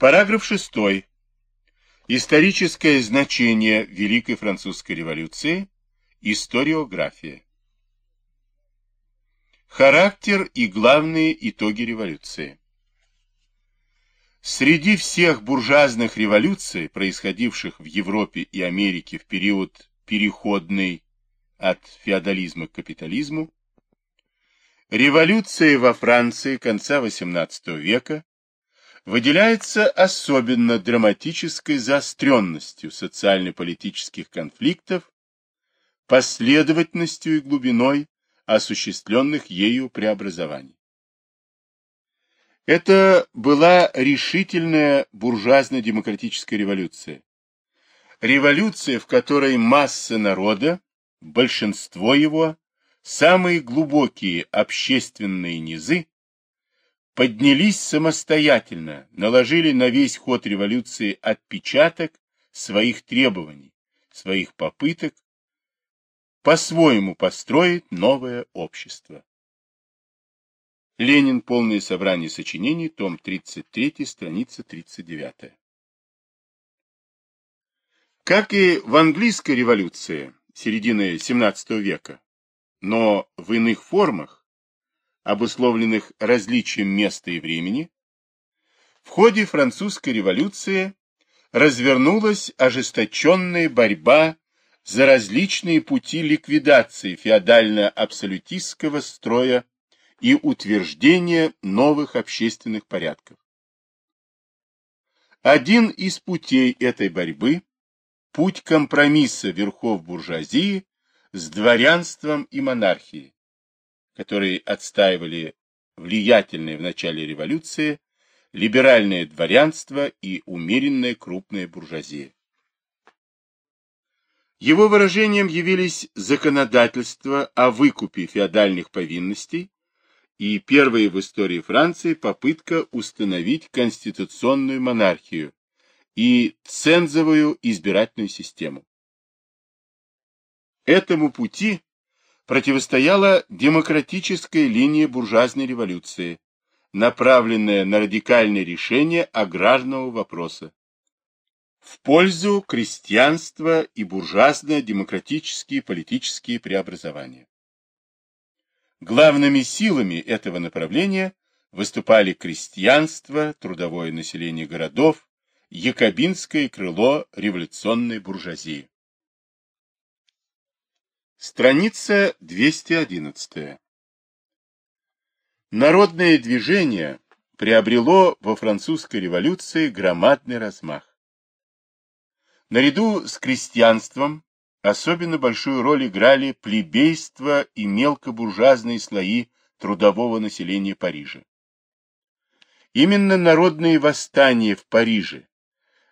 Параграф 6. Историческое значение Великой Французской революции. Историография. Характер и главные итоги революции. Среди всех буржуазных революций, происходивших в Европе и Америке в период переходный от феодализма к капитализму, революция во Франции конца XVIII века выделяется особенно драматической заостренностью социально-политических конфликтов, последовательностью и глубиной осуществленных ею преобразований. Это была решительная буржуазно-демократическая революция. Революция, в которой масса народа, большинство его, самые глубокие общественные низы, поднялись самостоятельно, наложили на весь ход революции отпечаток своих требований, своих попыток по-своему построить новое общество. Ленин. Полное собрание сочинений. Том 33. Страница 39. Как и в английской революции середины XVII века, но в иных формах, обусловленных различием места и времени, в ходе французской революции развернулась ожесточенная борьба за различные пути ликвидации феодально-абсолютистского строя и утверждения новых общественных порядков. Один из путей этой борьбы – путь компромисса верхов буржуазии с дворянством и монархией, которые отстаивали влиятельное в начале революции либеральное дворянство и умеренная крупная буржуазия. Его выражением явились законодательство о выкупе феодальных повинностей и первая в истории Франции попытка установить конституционную монархию и цензовую избирательную систему. Этому пути противостояла демократическая линия буржуазной революции, направленная на радикальное решение аграрного вопроса в пользу крестьянства и буржуазно-демократические политические преобразования. Главными силами этого направления выступали крестьянство, трудовое население городов, якобинское крыло революционной буржуазии. Страница 211. Народное движение приобрело во французской революции громадный размах. Наряду с крестьянством Особенно большую роль играли плебейство и мелкобуржуазные слои трудового населения Парижа. Именно народные восстания в Париже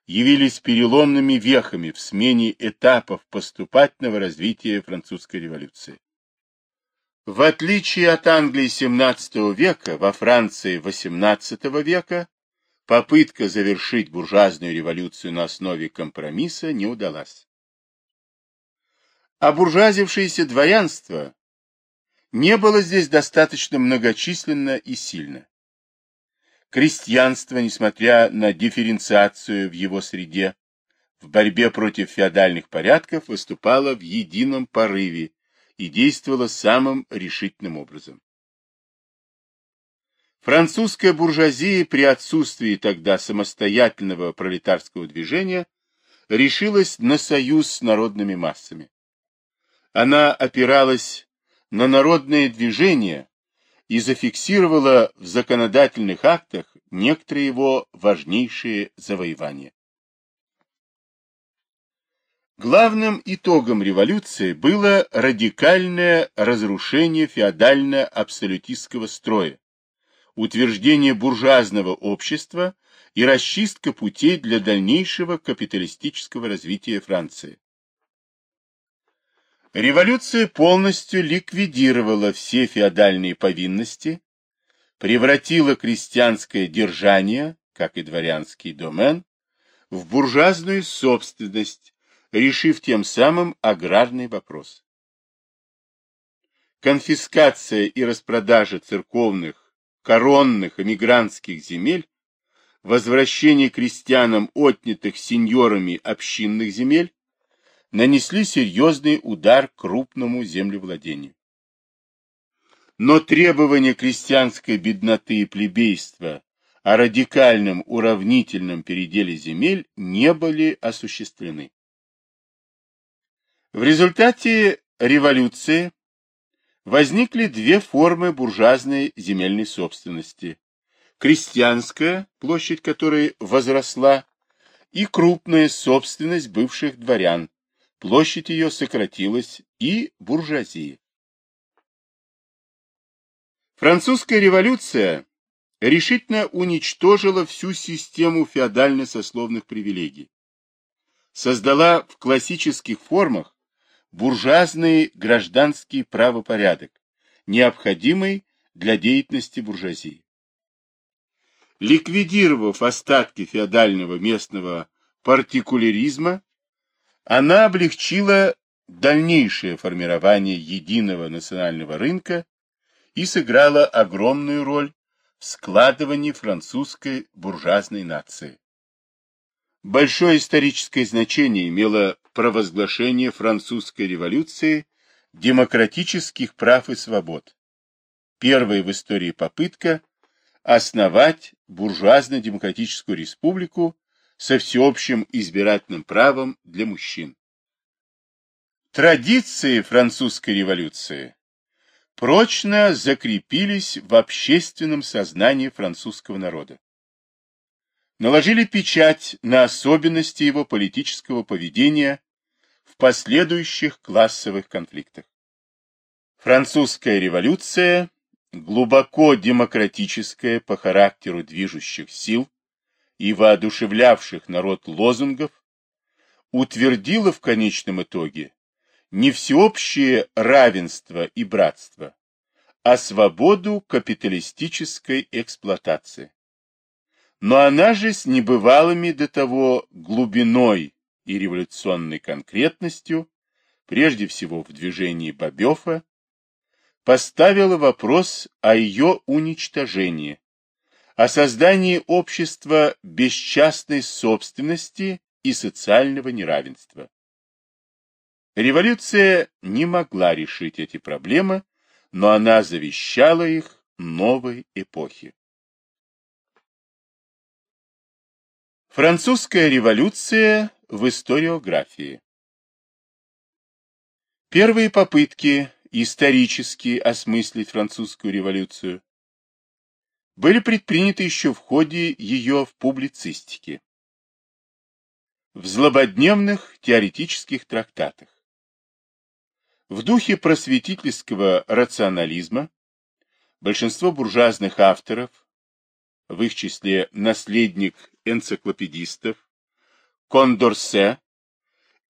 явились переломными вехами в смене этапов поступательного развития французской революции. В отличие от Англии XVII века, во Франции XVIII века попытка завершить буржуазную революцию на основе компромисса не удалась. Обуржуазившееся дворянство не было здесь достаточно многочисленно и сильно. Крестьянство, несмотря на дифференциацию в его среде, в борьбе против феодальных порядков выступало в едином порыве и действовало самым решительным образом. Французская буржуазия при отсутствии тогда самостоятельного пролетарского движения решилась на союз с народными массами. Она опиралась на народное движение и зафиксировала в законодательных актах некоторые его важнейшие завоевания. Главным итогом революции было радикальное разрушение феодально-абсолютистского строя, утверждение буржуазного общества и расчистка путей для дальнейшего капиталистического развития Франции. Революция полностью ликвидировала все феодальные повинности, превратила крестьянское держание, как и дворянский домен, в буржуазную собственность, решив тем самым аграрный вопрос. Конфискация и распродажа церковных, коронных, эмигрантских земель возвращение крестьянам отнятых сеньорами общинных земель нанесли серьезный удар крупному землевладению. Но требования крестьянской бедноты и плебейства о радикальном уравнительном переделе земель не были осуществлены. В результате революции возникли две формы буржуазной земельной собственности. Крестьянская, площадь которой возросла, и крупная собственность бывших дворян, площадь ее сократилась, и буржуазия. Французская революция решительно уничтожила всю систему феодально-сословных привилегий. Создала в классических формах буржуазный гражданский правопорядок, необходимый для деятельности буржуазии. Ликвидировав остатки феодального местного партикуляризма, она облегчила дальнейшее формирование единого национального рынка и сыграла огромную роль в складывании французской буржуазной нации. Большое историческое значение имело провозглашение французской революции демократических прав и свобод. Первая в истории попытка основать буржуазно-демократическую республику со всеобщим избирательным правом для мужчин. Традиции французской революции прочно закрепились в общественном сознании французского народа. Наложили печать на особенности его политического поведения в последующих классовых конфликтах. Французская революция, глубоко демократическая по характеру движущих сил и воодушевлявших народ лозунгов, утвердила в конечном итоге не всеобщее равенство и братство, а свободу капиталистической эксплуатации. Но она же с небывалыми до того глубиной и революционной конкретностью, прежде всего в движении Бобёфа, поставила вопрос о ее уничтожении, о создании общества без частной собственности и социального неравенства. Революция не могла решить эти проблемы, но она завещала их новой эпохе. Французская революция в историографии Первые попытки исторически осмыслить французскую революцию были предприняты еще в ходе ее в публицистике, в злободневных теоретических трактатах. В духе просветительского рационализма большинство буржуазных авторов, в их числе наследник энциклопедистов, Кондорсе,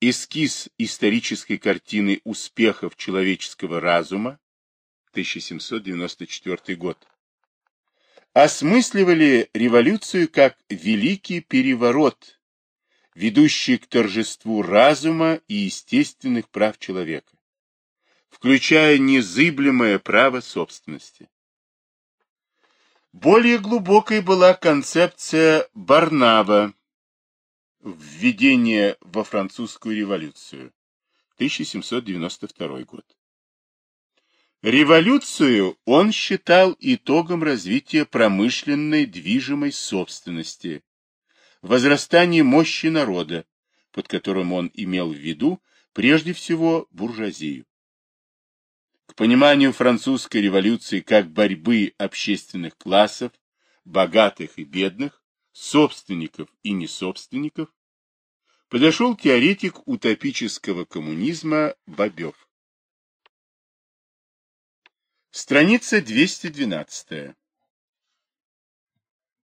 эскиз исторической картины успехов человеческого разума, 1794 год, осмысливали революцию как великий переворот, ведущий к торжеству разума и естественных прав человека включая незыблемое право собственности. Более глубокой была концепция Барнава «Введение во французскую революцию» 1792 год. Революцию он считал итогом развития промышленной движимой собственности, возрастания мощи народа, под которым он имел в виду прежде всего буржуазию к пониманию французской революции как борьбы общественных классов, богатых и бедных, собственников и несобственников, подошел теоретик утопического коммунизма Бобев. Страница 212.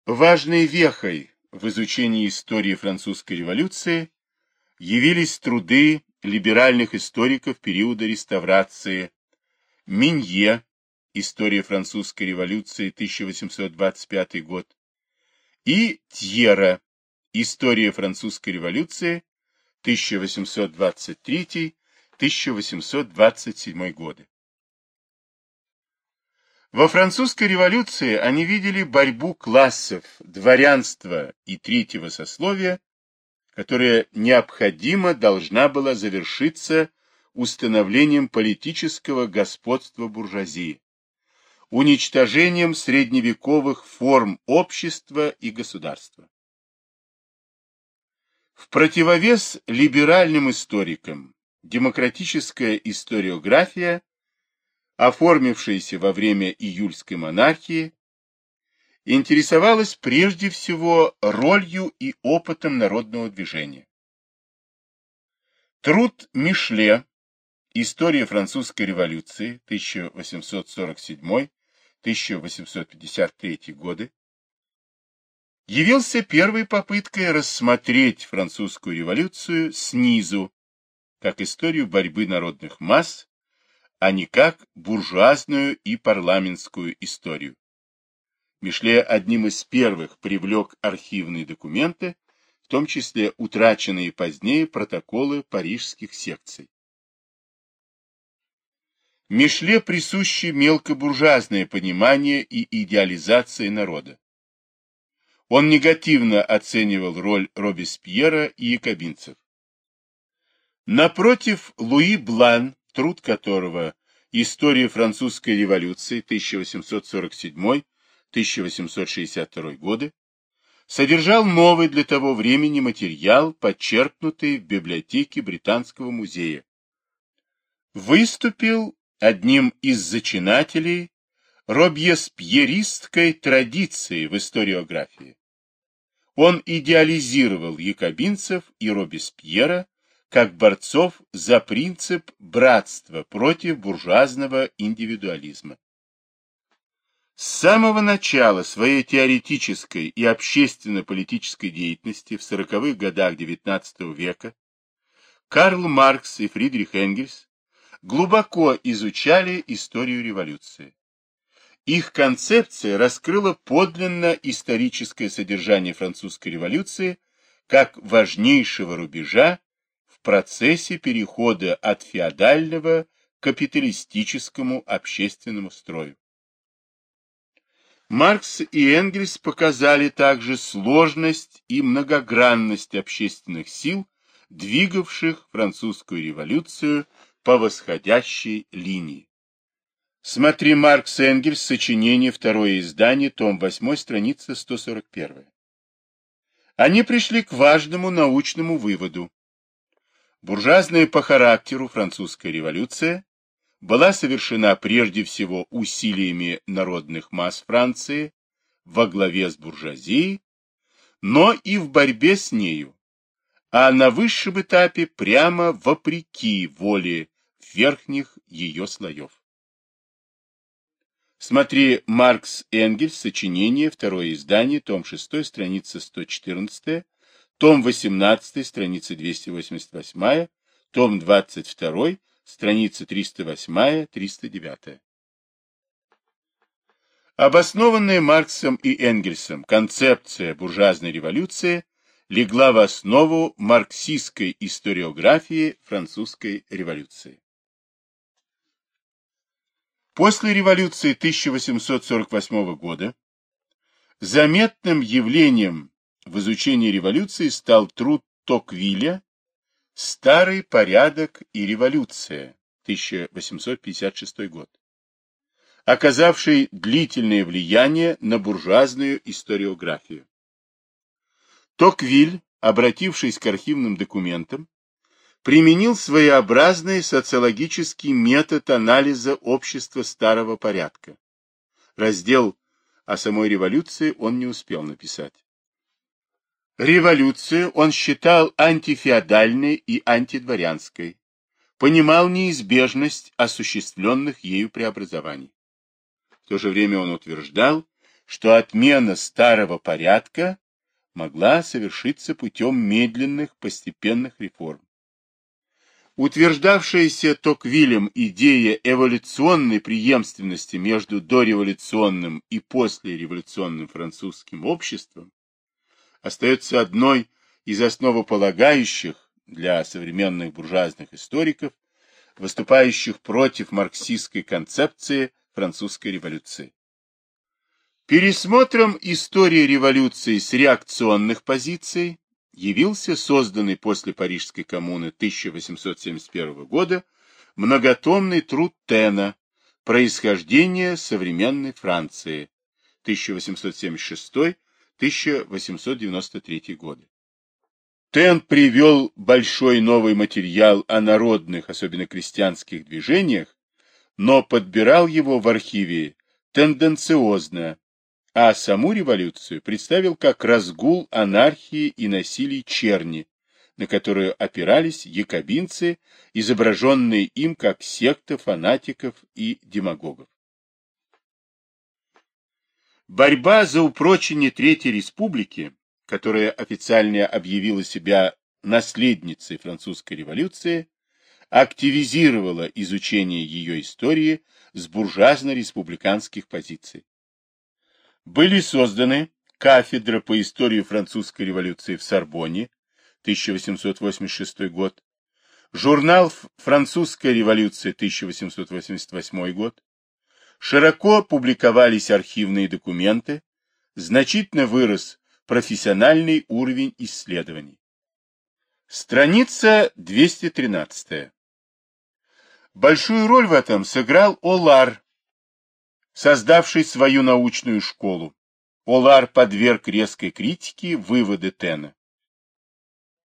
Важной вехой в изучении истории французской революции явились труды либеральных историков периода реставрации Минье, История французской революции, 1825 год, и Тьера, История французской революции, 1823-1827 годы. Во французской революции они видели борьбу классов, дворянства и третьего сословия, которая необходимо должна была завершиться установлением политического господства буржуазии, уничтожением средневековых форм общества и государства. В противовес либеральным историкам демократическая историография, оформившаяся во время июльской монархии, интересовалась прежде всего ролью и опытом народного движения. Труд Мишле История французской революции 1847-1853 годы явился первой попыткой рассмотреть французскую революцию снизу, как историю борьбы народных масс, а не как буржуазную и парламентскую историю. Мишле одним из первых привлек архивные документы, в том числе утраченные позднее протоколы парижских секций. Мишле присуще мелкобуржуазное понимание и идеализация народа. Он негативно оценивал роль Робеспьера и якобинцев. Напротив, Луи Блан, труд которого «История французской революции 1847-1862 годы», содержал новый для того времени материал, подчеркнутый в библиотеке Британского музея. Выступил одним из зачинателей робьеспьеристской традиции в историографии. Он идеализировал якобинцев и Робеспьера как борцов за принцип братства против буржуазного индивидуализма. С самого начала своей теоретической и общественно-политической деятельности в 40-х годах XIX века Карл Маркс и Фридрих Энгельс глубоко изучали историю революции. Их концепция раскрыла подлинно историческое содержание французской революции как важнейшего рубежа процессе перехода от феодального к капиталистическому общественному строю. Маркс и Энгельс показали также сложность и многогранность общественных сил, двигавших французскую революцию по восходящей линии. Смотри Маркс Энгельс, сочинение, второе издание, том 8, страница 141. Они пришли к важному научному выводу. Буржуазная по характеру французская революция была совершена прежде всего усилиями народных масс Франции во главе с буржуазией, но и в борьбе с нею, а на высшем этапе прямо вопреки воле верхних ее слоев. Смотри Маркс Энгельс, сочинение, второе издание, том 6, страница 114, том 18, страница 288, том 22, страница 308-309. Обоснованная Марксом и Энгельсом концепция буржуазной революции легла в основу марксистской историографии французской революции. После революции 1848 года заметным явлением в изучении революции стал труд Токвиля «Старый порядок и революция» 1856 год, оказавший длительное влияние на буржуазную историографию. Токвиль, обратившись к архивным документам, применил своеобразный социологический метод анализа общества старого порядка. Раздел о самой революции он не успел написать. Революцию он считал антифеодальной и антидворянской, понимал неизбежность осуществленных ею преобразований. В то же время он утверждал, что отмена старого порядка могла совершиться путем медленных постепенных реформ. Утверждавшаяся Токвилем идея эволюционной преемственности между дореволюционным и послереволюционным французским обществом остается одной из основополагающих для современных буржуазных историков, выступающих против марксистской концепции французской революции. Пересмотром истории революции с реакционных позиций явился созданный после Парижской коммуны 1871 года многотомный труд Тена «Происхождение современной Франции» 1876-1893 годы. Тен привел большой новый материал о народных, особенно крестьянских движениях, но подбирал его в архиве тенденциозно, а саму революцию представил как разгул анархии и насилий черни, на которую опирались якобинцы, изображенные им как секта фанатиков и демагогов. Борьба за упрочение Третьей Республики, которая официально объявила себя наследницей французской революции, активизировала изучение ее истории с буржуазно-республиканских позиций. Были созданы кафедра по истории французской революции в Сорбонне, 1886 год, журнал «Французская революция», 1888 год, широко публиковались архивные документы, значительно вырос профессиональный уровень исследований. Страница 213. Большую роль в этом сыграл Олар, создавший свою научную школу. Олар подверг резкой критике выводы Тена.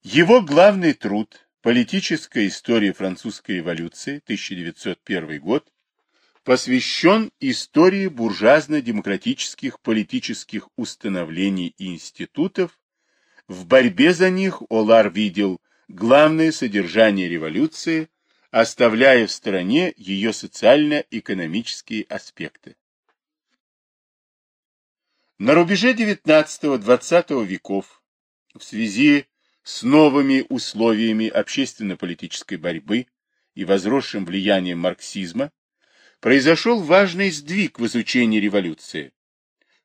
Его главный труд «Политическая история французской революции» 1901 год посвящен истории буржуазно-демократических политических установлений и институтов. В борьбе за них Олар видел главное содержание революции, оставляя в стороне ее социально-экономические аспекты. На рубеже XIX-XX веков в связи с новыми условиями общественно-политической борьбы и возросшим влиянием марксизма произошел важный сдвиг в изучении революции,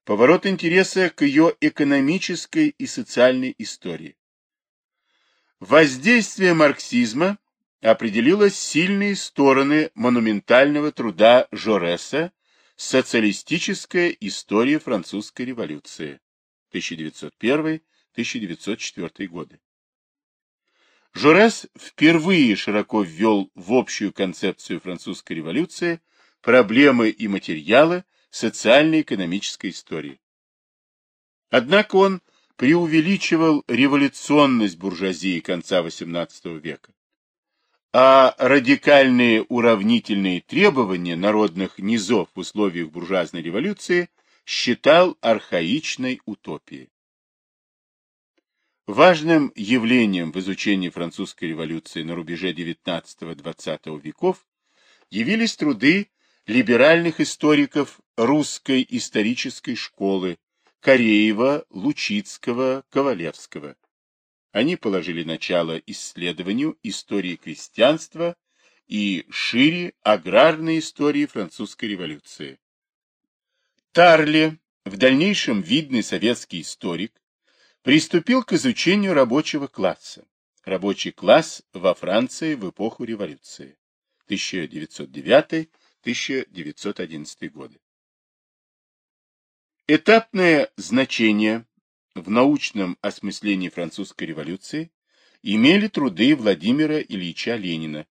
поворот интереса к ее экономической и социальной истории. Воздействие марксизма определило сильные стороны монументального труда Жореса «Социалистическая история французской революции» 1901-1904 годы. Жорес впервые широко ввел в общую концепцию французской революции проблемы и материалы социально-экономической истории. Однако он преувеличивал революционность буржуазии конца XVIII века, а радикальные уравнительные требования народных низов в условиях буржуазной революции считал архаичной утопией. Важным явлением в изучении французской революции на рубеже XIX-XX веков явились труды либеральных историков русской исторической школы Кореева, Лучицкого, Ковалевского. Они положили начало исследованию истории крестьянства и шире аграрной истории французской революции. Тарли, в дальнейшем видный советский историк, приступил к изучению рабочего класса. Рабочий класс во Франции в эпоху революции 1909-1911 годы. Этапное значение в научном осмыслении французской революции имели труды Владимира Ильича Ленина,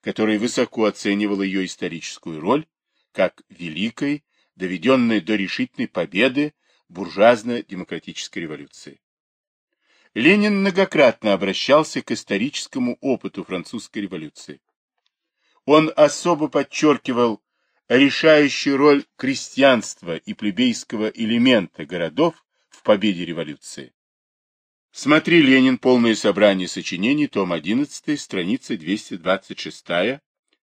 который высоко оценивал ее историческую роль как великой, доведенной до решительной победы буржуазно-демократической революции. Ленин многократно обращался к историческому опыту французской революции. Он особо подчеркивал решающую роль крестьянства и плебейского элемента городов в победе революции. Смотри Ленин. Полное собрание сочинений. Том 11. Страница 226.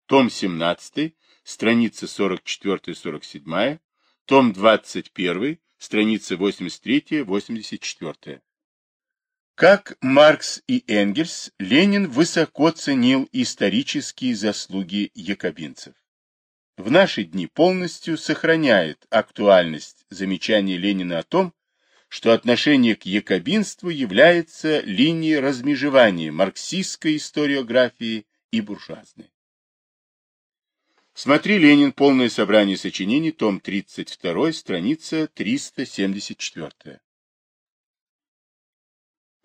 Том 17. Страница 44-47. Том 21. Страница 83-84. Как Маркс и Энгельс, Ленин высоко ценил исторические заслуги якобинцев. В наши дни полностью сохраняет актуальность замечания Ленина о том, что отношение к якобинству является линией размежевания марксистской историографии и буржуазной. Смотри Ленин. Полное собрание сочинений. Том 32. Страница 374.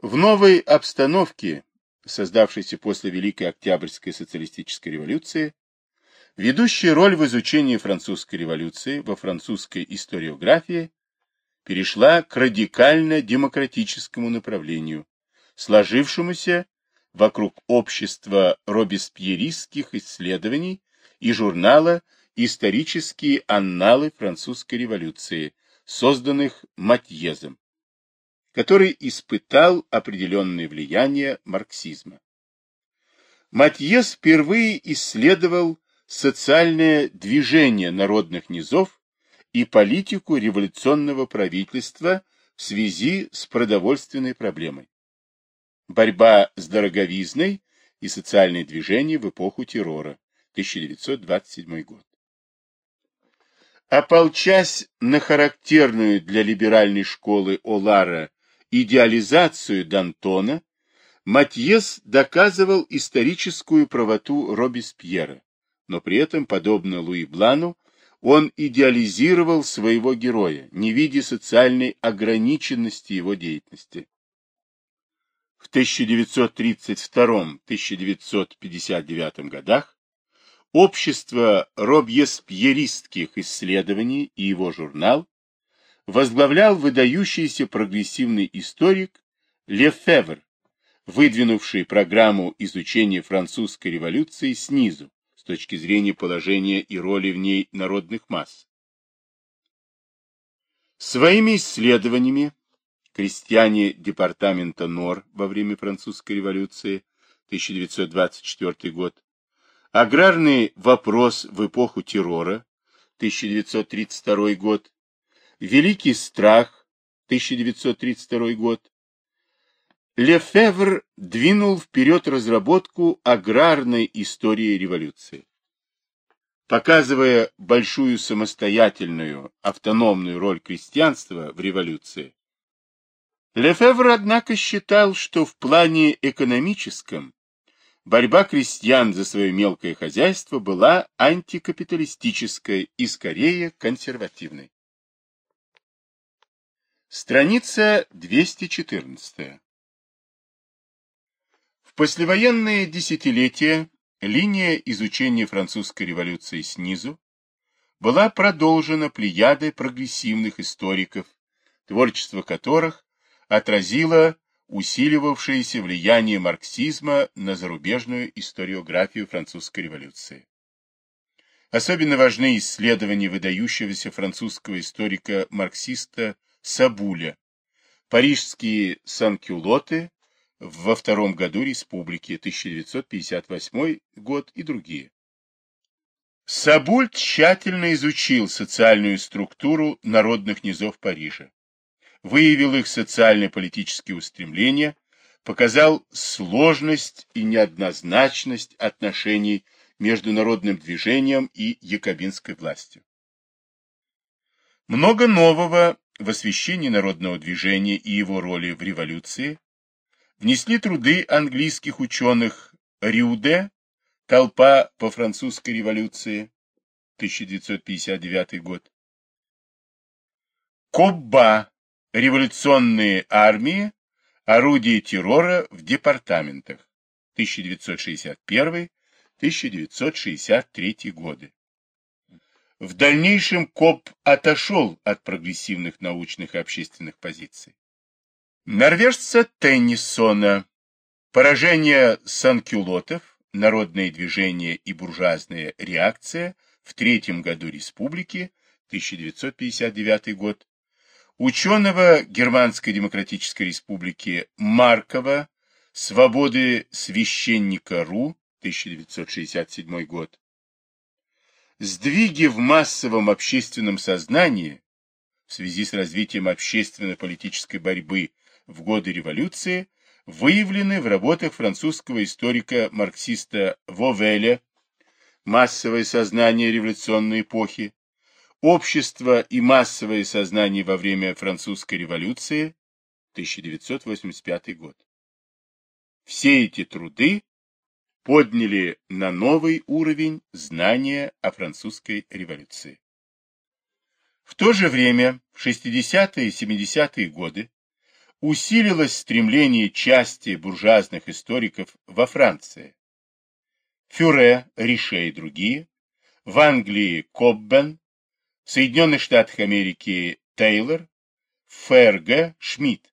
В новой обстановке, создавшейся после Великой Октябрьской социалистической революции, ведущая роль в изучении французской революции во французской историографии перешла к радикально-демократическому направлению, сложившемуся вокруг общества робеспьеристских исследований и журнала «Исторические анналы французской революции», созданных Матьезом, который испытал определенное влияние марксизма. Матьез впервые исследовал социальное движение народных низов и политику революционного правительства в связи с продовольственной проблемой. Борьба с дороговизной и социальные движения в эпоху террора, 1927 год. Ополчась на характерную для либеральной школы Олара идеализацию Д'Антона, Матьес доказывал историческую правоту Робеспьера, но при этом, подобно Луи Блану, он идеализировал своего героя, не видя социальной ограниченности его деятельности. В 1932-1959 годах Общество робьеспьеристских исследований и его журнал возглавлял выдающийся прогрессивный историк Лефевр, выдвинувший программу изучения французской революции снизу, с точки зрения положения и роли в ней народных масс. Своими исследованиями крестьяне департамента НОР во время французской революции 1924 год, аграрный вопрос в эпоху террора 1932 год, великий страх 1932 год, Лефевр двинул вперед разработку аграрной истории революции. Показывая большую самостоятельную, автономную роль крестьянства в революции, Лефевр, однако, считал, что в плане экономическом борьба крестьян за свое мелкое хозяйство была антикапиталистической и скорее консервативной. Страница 214. В послевоенные десятилетия линия изучения французской революции снизу была продолжена плеядой прогрессивных историков, творчество которых отразило усиливавшееся влияние марксизма на зарубежную историографию французской революции. Особенно важны исследования выдающегося французского историка-марксиста Сабуля, парижские санкюлоты во втором году республики 1958 год и другие. Сабуль тщательно изучил социальную структуру народных низов Парижа выявил их социально-политические устремления, показал сложность и неоднозначность отношений между народным движением и якобинской властью. Много нового в освещении народного движения и его роли в революции внесли труды английских ученых Рюде «Толпа по французской революции» 1959 год, Кобба Революционные армии, орудия террора в департаментах 1961-1963 годы. В дальнейшем КОП отошел от прогрессивных научных и общественных позиций. Норвежца Теннисона Поражение санкюлотов, народное движение и буржуазная реакция в третьем году республики, 1959 год, ученого Германской Демократической Республики Маркова «Свободы священника РУ» 1967 год. Сдвиги в массовом общественном сознании в связи с развитием общественно-политической борьбы в годы революции выявлены в работах французского историка-марксиста Вовеля «Массовое сознание революционной эпохи», Общество и массовое сознание во время французской революции, 1985 год. Все эти труды подняли на новый уровень знания о французской революции. В то же время, в 60-е и 70-е годы, усилилось стремление части буржуазных историков во Франции. Фюре, Рише и другие, в Англии Коббен, в Соединенных Штатах Америки Тейлор, ФРГ Шмидт.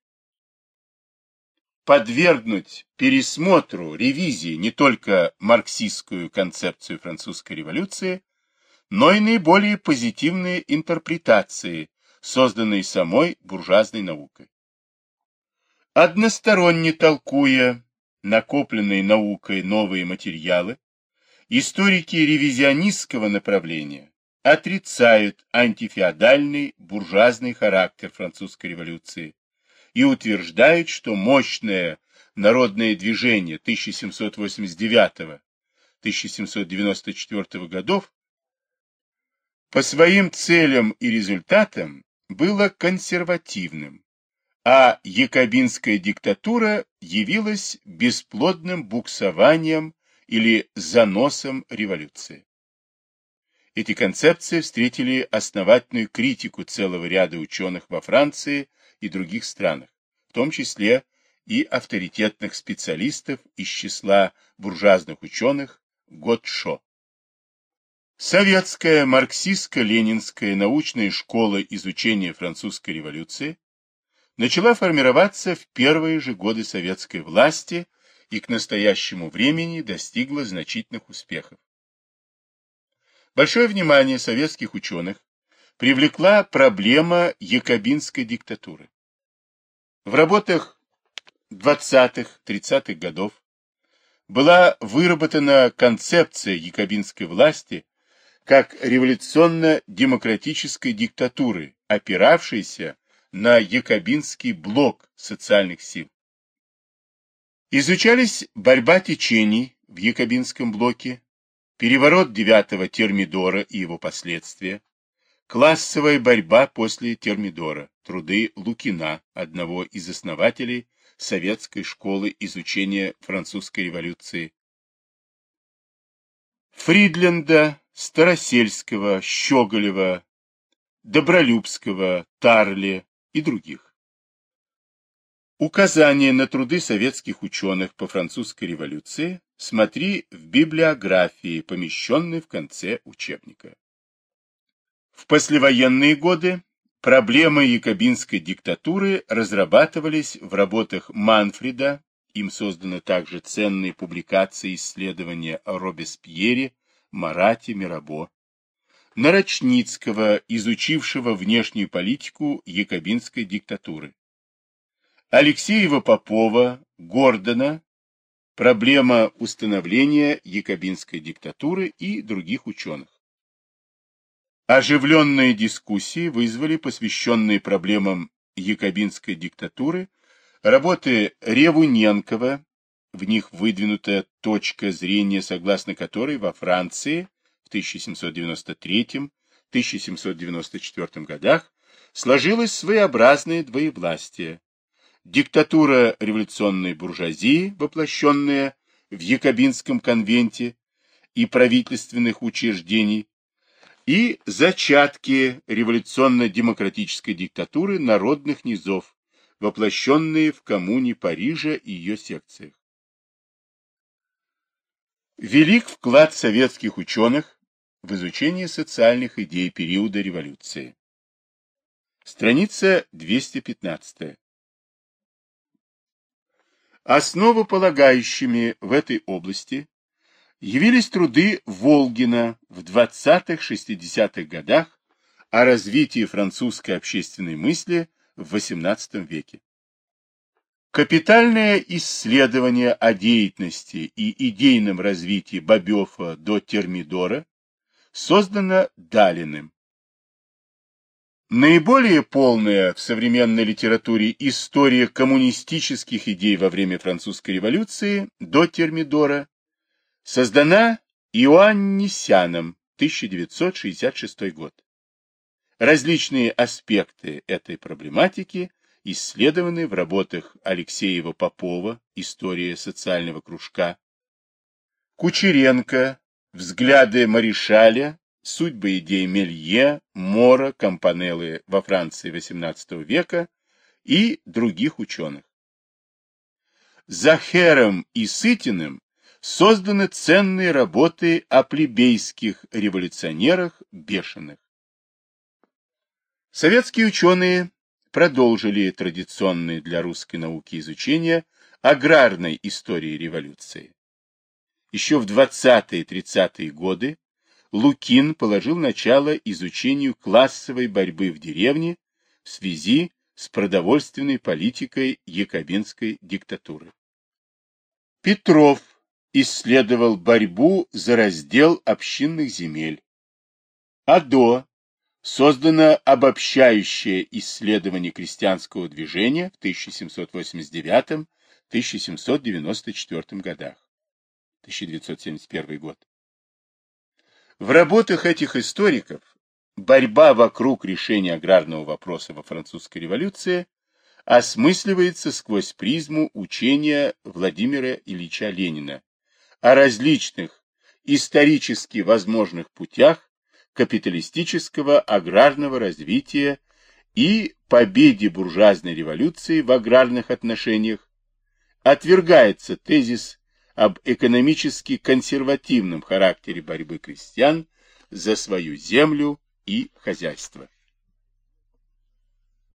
Подвергнуть пересмотру, ревизии не только марксистскую концепцию французской революции, но и наиболее позитивные интерпретации, созданные самой буржуазной наукой. Односторонне толкуя накопленные наукой новые материалы, историки ревизионистского направления отрицают антифеодальный буржуазный характер французской революции и утверждают, что мощное народное движение 1789-1794 годов по своим целям и результатам было консервативным, а якобинская диктатура явилась бесплодным буксованием или заносом революции. Эти концепции встретили основательную критику целого ряда ученых во Франции и других странах, в том числе и авторитетных специалистов из числа буржуазных ученых Готшо. Советская марксистско-ленинская научная школа изучения французской революции начала формироваться в первые же годы советской власти и к настоящему времени достигла значительных успехов. Большое внимание советских ученых привлекла проблема якобинской диктатуры. В работах 20-30-х годов была выработана концепция якобинской власти как революционно-демократической диктатуры, опиравшейся на якобинский блок социальных сил. Изучались борьба течений в якобинском блоке, переворот девятого Термидора и его последствия, классовая борьба после Термидора, труды Лукина, одного из основателей советской школы изучения французской революции, Фридленда, Старосельского, Щеголева, Добролюбского, Тарли и других. Указания на труды советских ученых по французской революции смотри в библиографии, помещенной в конце учебника. В послевоенные годы проблемы якобинской диктатуры разрабатывались в работах Манфреда, им созданы также ценные публикации исследования о Робеспьере, Марате, Мирабо, Нарочницкого, изучившего внешнюю политику якобинской диктатуры, Алексеева-Попова, Гордона, проблема установления якобинской диктатуры и других ученых. Оживленные дискуссии вызвали посвященные проблемам якобинской диктатуры работы Ревуненкова, в них выдвинута точка зрения, согласно которой во Франции в 1793-1794 годах сложилось своеобразное двоевластие. Диктатура революционной буржуазии, воплощенная в Якобинском конвенте и правительственных учреждений, и зачатки революционно-демократической диктатуры народных низов, воплощенные в коммуне Парижа и ее секциях. Велик вклад советских ученых в изучение социальных идей периода революции. Страница 215. Основополагающими в этой области явились труды Волгина в 20-60-х годах о развитии французской общественной мысли в XVIII веке. Капитальное исследование о деятельности и идейном развитии Бобёфа до Термидора создано Далиным. Наиболее полная в современной литературе история коммунистических идей во время французской революции до Термидора Создана Иоаннисяном, 1966 год. Различные аспекты этой проблематики исследованы в работах Алексеева-Попова «История социального кружка», Кучеренко, взгляды Маришаля, судьбы идей Мелье, Мора, Кампанеллы во Франции XVIII века и других ученых. Захером и Сытиным созданы ценные работы о плебейских революционерах бешеных. Советские ученые продолжили традиционные для русской науки изучения аграрной истории революции. Еще в 20-30-е годы Лукин положил начало изучению классовой борьбы в деревне в связи с продовольственной политикой якобинской диктатуры. Петров исследовал борьбу за раздел общинных земель. Адо создано обобщающее исследование крестьянского движения в 1789-1794 годах. 1971 год. В работах этих историков борьба вокруг решения аграрного вопроса во французской революции осмысливается сквозь призму учения Владимира Ильича Ленина о различных исторически возможных путях капиталистического аграрного развития и победе буржуазной революции в аграрных отношениях, отвергается тезис об экономически консервативном характере борьбы крестьян за свою землю и хозяйство.